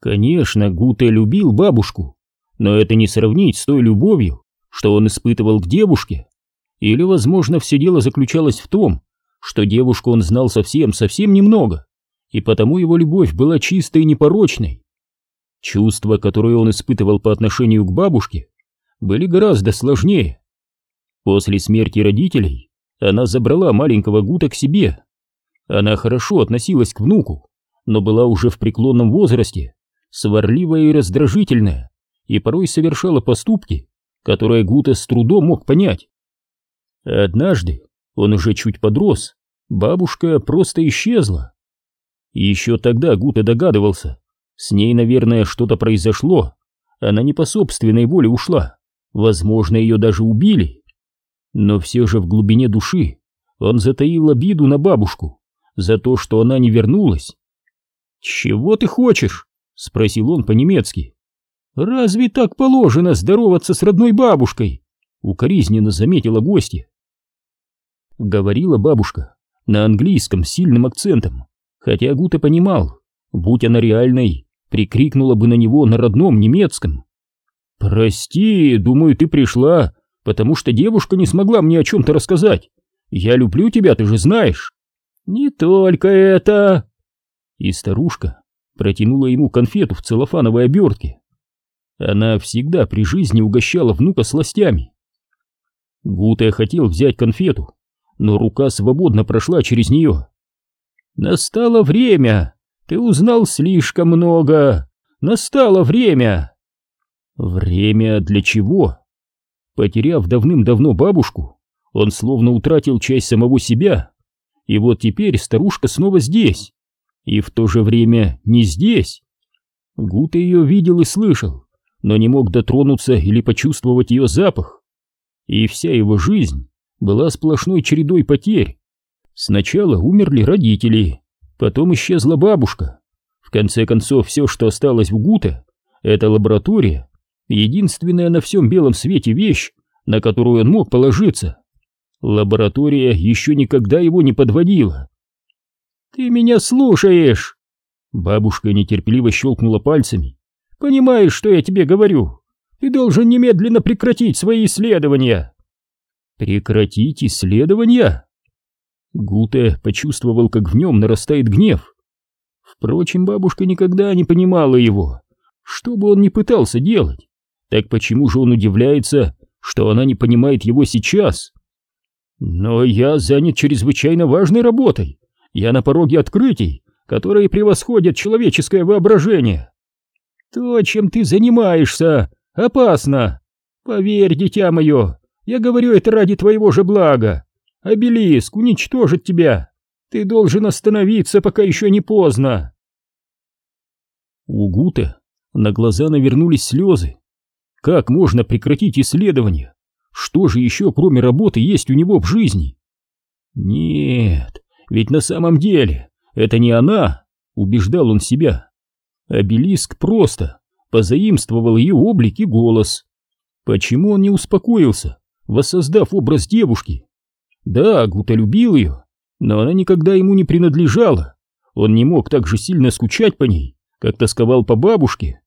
Конечно, Гуте любил бабушку, но это не сравнить с той любовью, что он испытывал к девушке. Или, возможно, все дело заключалось в том, что девушку он знал совсем-совсем немного, и потому его любовь была чистой и непорочной. Чувства, которые он испытывал по отношению к бабушке, были гораздо сложнее. После смерти родителей она забрала маленького Гута к себе. Она хорошо относилась к внуку, но была уже в преклонном возрасте, сварливая и раздражительная, и порой совершала поступки, которые Гута с трудом мог понять. Однажды, он уже чуть подрос, бабушка просто исчезла. Еще тогда Гута догадывался, с ней, наверное, что-то произошло, она не по собственной воле ушла, возможно, ее даже убили. Но все же в глубине души он затаил обиду на бабушку за то, что она не вернулась. «Чего ты хочешь?» — спросил он по-немецки. «Разве так положено здороваться с родной бабушкой?» — укоризненно заметила гостья. Говорила бабушка на английском с сильным акцентом, хотя Гута понимал, будь она реальной, прикрикнула бы на него на родном немецком. «Прости, думаю, ты пришла, потому что девушка не смогла мне о чем-то рассказать. Я люблю тебя, ты же знаешь». «Не только это...» И старушка протянула ему конфету в целлофановой обертке. Она всегда при жизни угощала внука сластями. Гута хотел взять конфету, но рука свободно прошла через нее. «Настало время! Ты узнал слишком много! Настало время!» «Время для чего?» Потеряв давным-давно бабушку, он словно утратил часть самого себя. И вот теперь старушка снова здесь. И в то же время не здесь. Гута ее видел и слышал, но не мог дотронуться или почувствовать ее запах. И вся его жизнь была сплошной чередой потерь. Сначала умерли родители, потом исчезла бабушка. В конце концов, все, что осталось в Гуте, это лаборатория, единственная на всем белом свете вещь, на которую он мог положиться. Лаборатория еще никогда его не подводила. «Ты меня слушаешь!» Бабушка нетерпеливо щелкнула пальцами. «Понимаешь, что я тебе говорю? Ты должен немедленно прекратить свои исследования!» Прекратить исследования? Гуте почувствовал, как в нем нарастает гнев. Впрочем, бабушка никогда не понимала его. Что бы он ни пытался делать, так почему же он удивляется, что она не понимает его сейчас? Но я занят чрезвычайно важной работой. Я на пороге открытий, которые превосходят человеческое воображение. То, чем ты занимаешься, опасно. Поверь, дитя мое, я говорю это ради твоего же блага. Обелиск уничтожит тебя. Ты должен остановиться, пока еще не поздно. У Гута на глаза навернулись слезы. Как можно прекратить исследование? Что же еще, кроме работы, есть у него в жизни? Нет, ведь на самом деле это не она, убеждал он себя. Обелиск просто позаимствовал ее облик и голос. Почему он не успокоился? воссоздав образ девушки. Да, Гута любил ее, но она никогда ему не принадлежала. Он не мог так же сильно скучать по ней, как тосковал по бабушке.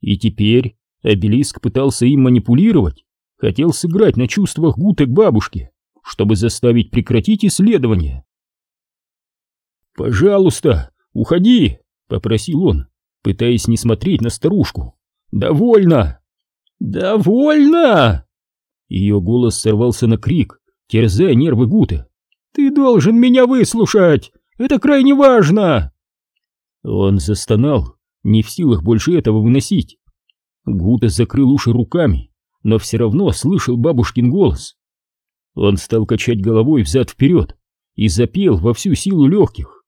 И теперь обелиск пытался им манипулировать, хотел сыграть на чувствах Гуты к бабушке, чтобы заставить прекратить исследование. «Пожалуйста, уходи!» — попросил он, пытаясь не смотреть на старушку. «Довольно!» «Довольно!» Ее голос сорвался на крик, терзая нервы Гута. «Ты должен меня выслушать! Это крайне важно!» Он застонал, не в силах больше этого выносить. Гута закрыл уши руками, но все равно слышал бабушкин голос. Он стал качать головой взад-вперед и запел во всю силу легких.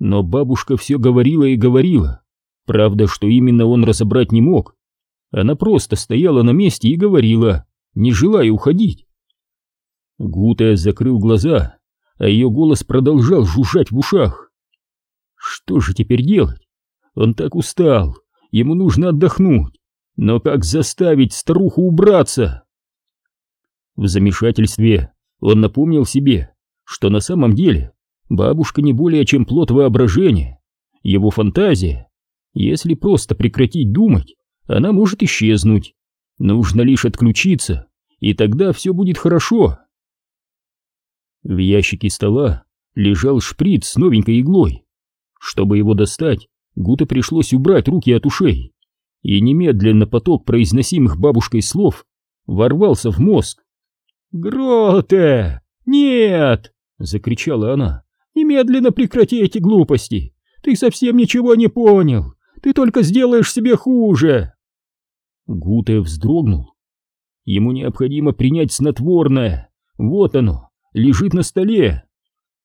Но бабушка все говорила и говорила. Правда, что именно он разобрать не мог. Она просто стояла на месте и говорила не желая уходить. Гутая закрыл глаза, а ее голос продолжал жужжать в ушах. Что же теперь делать? Он так устал, ему нужно отдохнуть. Но как заставить старуху убраться? В замешательстве он напомнил себе, что на самом деле бабушка не более чем плод воображения, его фантазия. Если просто прекратить думать, она может исчезнуть. Нужно лишь отключиться, и тогда все будет хорошо. В ящике стола лежал шприц с новенькой иглой. Чтобы его достать, Гута пришлось убрать руки от ушей, и немедленно поток произносимых бабушкой слов ворвался в мозг. «Гроте! Нет!» — закричала она. «Немедленно прекрати эти глупости! Ты совсем ничего не понял! Ты только сделаешь себе хуже!» Гуте вздрогнул. Ему необходимо принять снотворное. Вот оно, лежит на столе.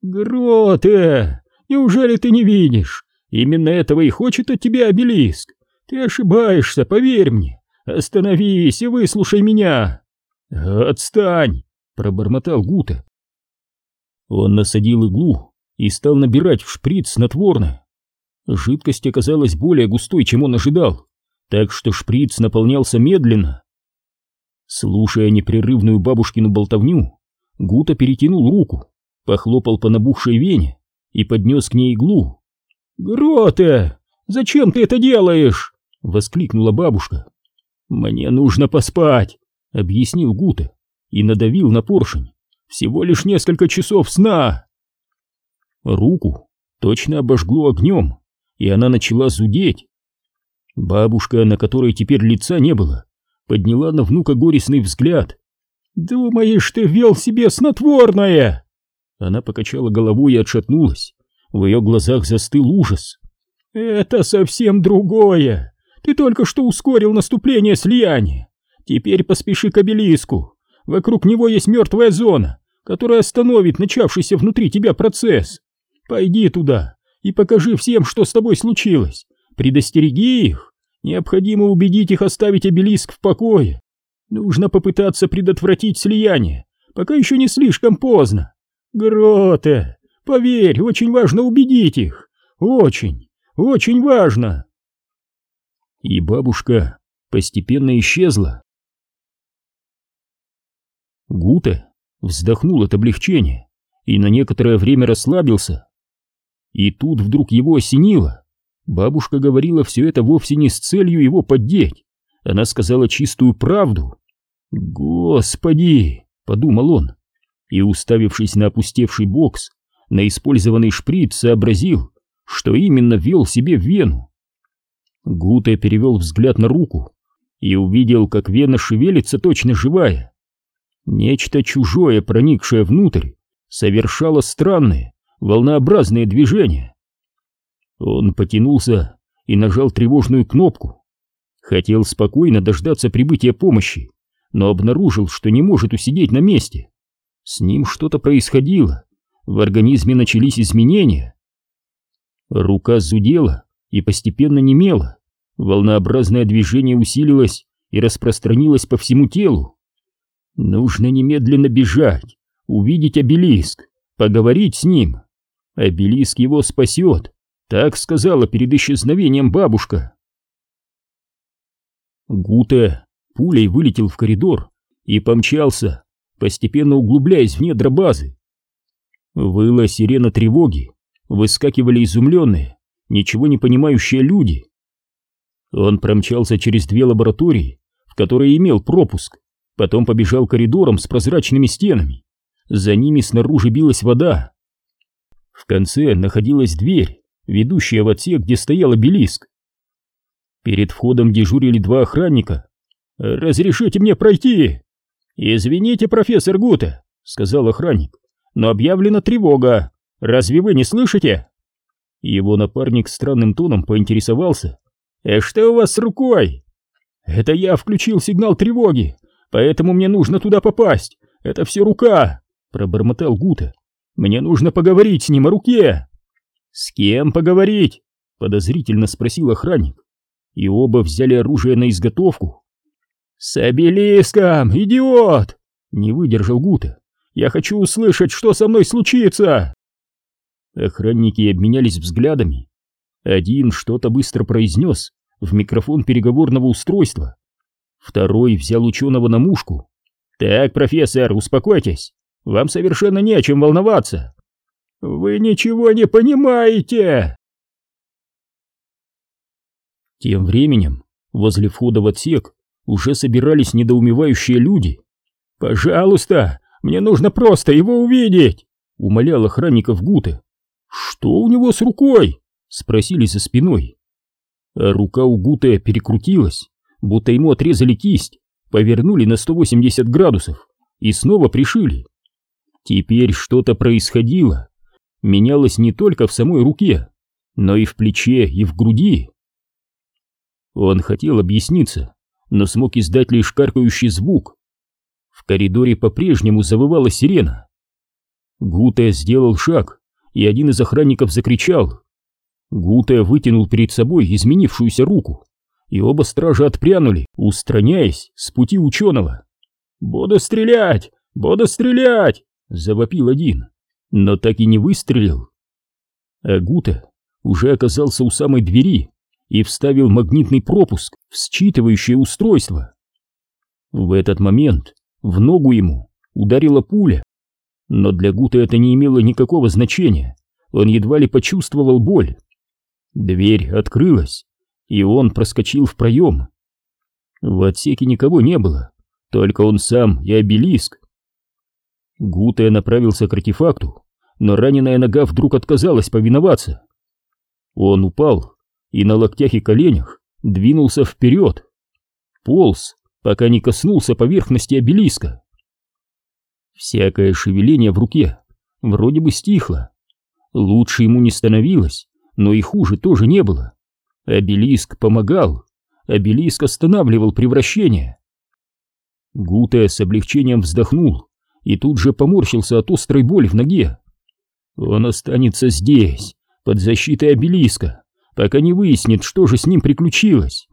«Гроте! Неужели ты не видишь? Именно этого и хочет от тебя обелиск. Ты ошибаешься, поверь мне. Остановись и выслушай меня!» «Отстань!» — пробормотал Гута. Он насадил иглу и стал набирать в шприц снотворное. Жидкость оказалась более густой, чем он ожидал, так что шприц наполнялся медленно. Слушая непрерывную бабушкину болтовню, Гута перетянул руку, похлопал по набухшей вене и поднес к ней иглу. «Гроте, зачем ты это делаешь?» — воскликнула бабушка. «Мне нужно поспать», — объяснил Гута и надавил на поршень. «Всего лишь несколько часов сна». Руку точно обожгло огнем, и она начала зудеть. Бабушка, на которой теперь лица не было, подняла на внука горестный взгляд. «Думаешь, ты вел себе снотворное?» Она покачала головой и отшатнулась. В ее глазах застыл ужас. «Это совсем другое. Ты только что ускорил наступление слияния. Теперь поспеши к обелиску. Вокруг него есть мертвая зона, которая остановит начавшийся внутри тебя процесс. Пойди туда и покажи всем, что с тобой случилось. Предостереги их. Необходимо убедить их оставить обелиск в покое. Нужно попытаться предотвратить слияние, пока еще не слишком поздно. Гроте, поверь, очень важно убедить их. Очень, очень важно. И бабушка постепенно исчезла. Гута вздохнул от облегчения и на некоторое время расслабился. И тут вдруг его осенило. Бабушка говорила все это вовсе не с целью его поддеть. Она сказала чистую правду. «Господи!» — подумал он. И, уставившись на опустевший бокс, на использованный шприц, сообразил, что именно ввел себе в вену. Гуте перевел взгляд на руку и увидел, как вена шевелится точно живая. Нечто чужое, проникшее внутрь, совершало странные, волнообразные движения. Он потянулся и нажал тревожную кнопку. Хотел спокойно дождаться прибытия помощи, но обнаружил, что не может усидеть на месте. С ним что-то происходило, в организме начались изменения. Рука зудела и постепенно немела, волнообразное движение усилилось и распространилось по всему телу. Нужно немедленно бежать, увидеть обелиск, поговорить с ним. Обелиск его спасет, так сказала перед исчезновением бабушка. Гуте пулей вылетел в коридор и помчался, постепенно углубляясь в недра базы. Выла сирена тревоги, выскакивали изумленные, ничего не понимающие люди. Он промчался через две лаборатории, в которые имел пропуск, потом побежал коридором с прозрачными стенами. За ними снаружи билась вода. В конце находилась дверь, ведущая в отсек, где стоял обелиск. Перед входом дежурили два охранника. «Разрешите мне пройти?» «Извините, профессор Гута», — сказал охранник, — «но объявлена тревога. Разве вы не слышите?» Его напарник странным тоном поинтересовался. «Э, что у вас с рукой?» «Это я включил сигнал тревоги, поэтому мне нужно туда попасть. Это все рука», — пробормотал Гута. «Мне нужно поговорить с ним о руке». «С кем поговорить?» — подозрительно спросил охранник. И оба взяли оружие на изготовку. «С обелиском, идиот!» — не выдержал Гута. «Я хочу услышать, что со мной случится!» Охранники обменялись взглядами. Один что-то быстро произнес в микрофон переговорного устройства. Второй взял ученого на мушку. «Так, профессор, успокойтесь. Вам совершенно не о чем волноваться. «Вы ничего не понимаете!» Тем временем возле входа в отсек уже собирались недоумевающие люди. «Пожалуйста, мне нужно просто его увидеть!» — умолял охранников Гуте. «Что у него с рукой?» — спросили за спиной. А рука у Гуте перекрутилась, будто ему отрезали кисть, повернули на 180 градусов и снова пришили. Теперь что-то происходило, менялось не только в самой руке, но и в плече, и в груди. Он хотел объясниться, но смог издать лишь каркающий звук. В коридоре по-прежнему завывала сирена. Гуте сделал шаг, и один из охранников закричал. Гуте вытянул перед собой изменившуюся руку, и оба стража отпрянули, устраняясь с пути ученого. «Буду стрелять! Буду стрелять!» — завопил один, но так и не выстрелил. А Гуте уже оказался у самой двери и вставил магнитный пропуск в считывающее устройство. В этот момент в ногу ему ударила пуля, но для Гута это не имело никакого значения, он едва ли почувствовал боль. Дверь открылась, и он проскочил в проем. В отсеке никого не было, только он сам и обелиск. Гута направился к артефакту, но раненая нога вдруг отказалась повиноваться. Он упал и на локтях и коленях двинулся вперед. Полз, пока не коснулся поверхности обелиска. Всякое шевеление в руке вроде бы стихло. Лучше ему не становилось, но и хуже тоже не было. Обелиск помогал, обелиск останавливал превращение. Гуте с облегчением вздохнул и тут же поморщился от острой боли в ноге. Он останется здесь, под защитой обелиска, пока не выяснит, что же с ним приключилось.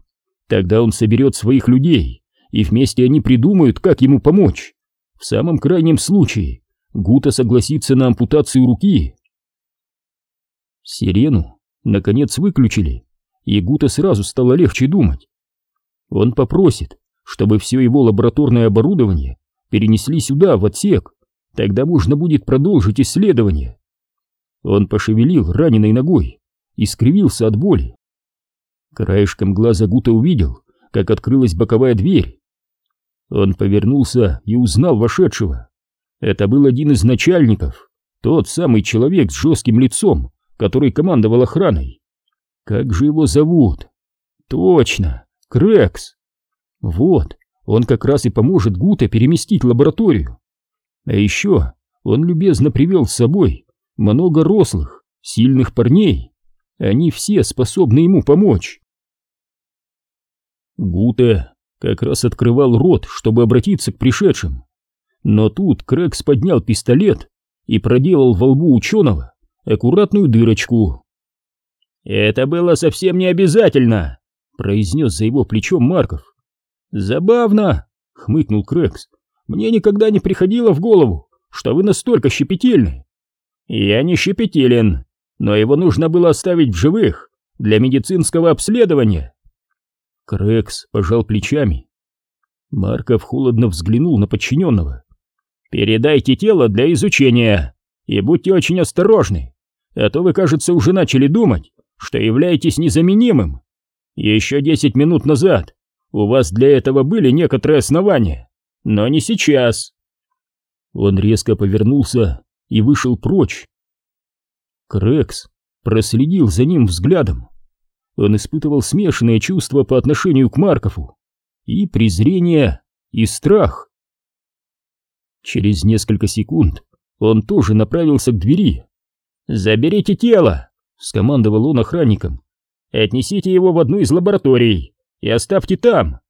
Тогда он соберет своих людей, и вместе они придумают, как ему помочь. В самом крайнем случае Гута согласится на ампутацию руки. Сирену, наконец, выключили, и Гута сразу стало легче думать. Он попросит, чтобы все его лабораторное оборудование перенесли сюда, в отсек, тогда можно будет продолжить исследование. Он пошевелил раненой ногой и скривился от боли. Краешком глаза Гута увидел, как открылась боковая дверь. Он повернулся и узнал вошедшего. Это был один из начальников, тот самый человек с жестким лицом, который командовал охраной. Как же его зовут? Точно, Крекс. Вот, он как раз и поможет Гуте переместить лабораторию. А еще он любезно привел с собой много рослых, сильных парней. Они все способны ему помочь. Гуте как раз открывал рот, чтобы обратиться к пришедшим. Но тут Крэкс поднял пистолет и проделал во лбу ученого аккуратную дырочку. «Это было совсем не обязательно», — произнес за его плечом Марков. «Забавно», — хмыкнул Крэкс. «Мне никогда не приходило в голову, что вы настолько щепетильны. «Я не щепетилен, но его нужно было оставить в живых для медицинского обследования». Крекс пожал плечами. Марков холодно взглянул на подчиненного. «Передайте тело для изучения и будьте очень осторожны, а то вы, кажется, уже начали думать, что являетесь незаменимым. Еще десять минут назад у вас для этого были некоторые основания, но не сейчас». Он резко повернулся и вышел прочь. Крекс проследил за ним взглядом. Он испытывал смешанные чувства по отношению к Маркову. И презрение, и страх. Через несколько секунд он тоже направился к двери. «Заберите тело!» — скомандовал он охранникам. «Отнесите его в одну из лабораторий и оставьте там!»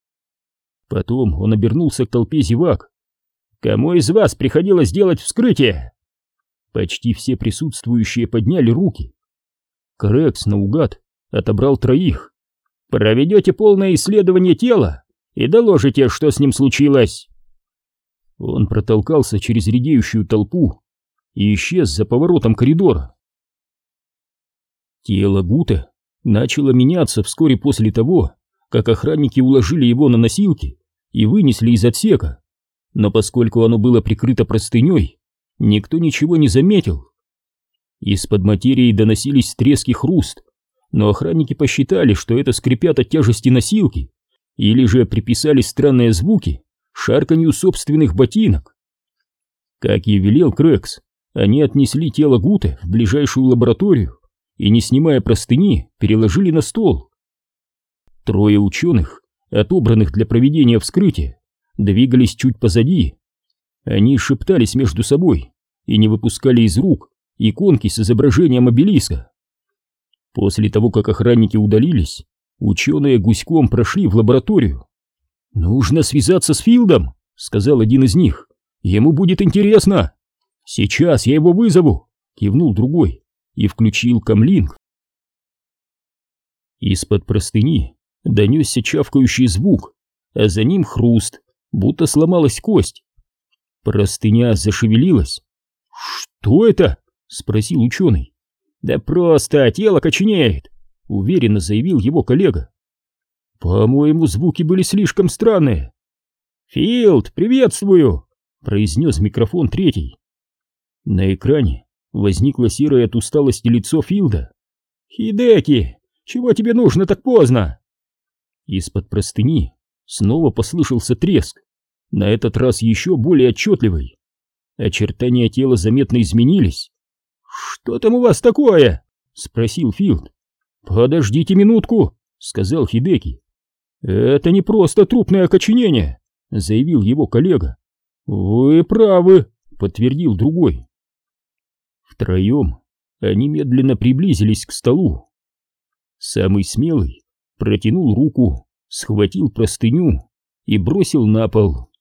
Потом он обернулся к толпе зевак. «Кому из вас приходилось делать вскрытие?» Почти все присутствующие подняли руки. Крекс наугад отобрал троих. «Проведете полное исследование тела и доложите, что с ним случилось!» Он протолкался через редеющую толпу и исчез за поворотом коридора. Тело Гута начало меняться вскоре после того, как охранники уложили его на носилки и вынесли из отсека, но поскольку оно было прикрыто простыней, никто ничего не заметил. Из-под материи доносились трески хруст, но охранники посчитали, что это скрипят от тяжести носилки, или же приписали странные звуки шарканью собственных ботинок. Как и велел Крэкс, они отнесли тело Гута в ближайшую лабораторию и, не снимая простыни, переложили на стол. Трое ученых, отобранных для проведения вскрытия, двигались чуть позади. Они шептались между собой и не выпускали из рук иконки с изображением обелиска. После того, как охранники удалились, ученые гуськом прошли в лабораторию. «Нужно связаться с Филдом», — сказал один из них. «Ему будет интересно». «Сейчас я его вызову», — кивнул другой и включил камлинг. Из-под простыни донесся чавкающий звук, а за ним хруст, будто сломалась кость. Простыня зашевелилась. «Что это?» — спросил ученый. «Да просто тело коченеет», — уверенно заявил его коллега. «По-моему, звуки были слишком странные». «Филд, приветствую!» — произнес микрофон третий. На экране возникло серое от усталости лицо Филда. «Хидеки, чего тебе нужно так поздно?» Из-под простыни снова послышался треск, на этот раз еще более отчетливый. Очертания тела заметно изменились. «Что там у вас такое?» — спросил Филд. «Подождите минутку», — сказал Хидеки. «Это не просто трупное окоченение», — заявил его коллега. «Вы правы», — подтвердил другой. Втроем они медленно приблизились к столу. Самый смелый протянул руку, схватил простыню и бросил на пол.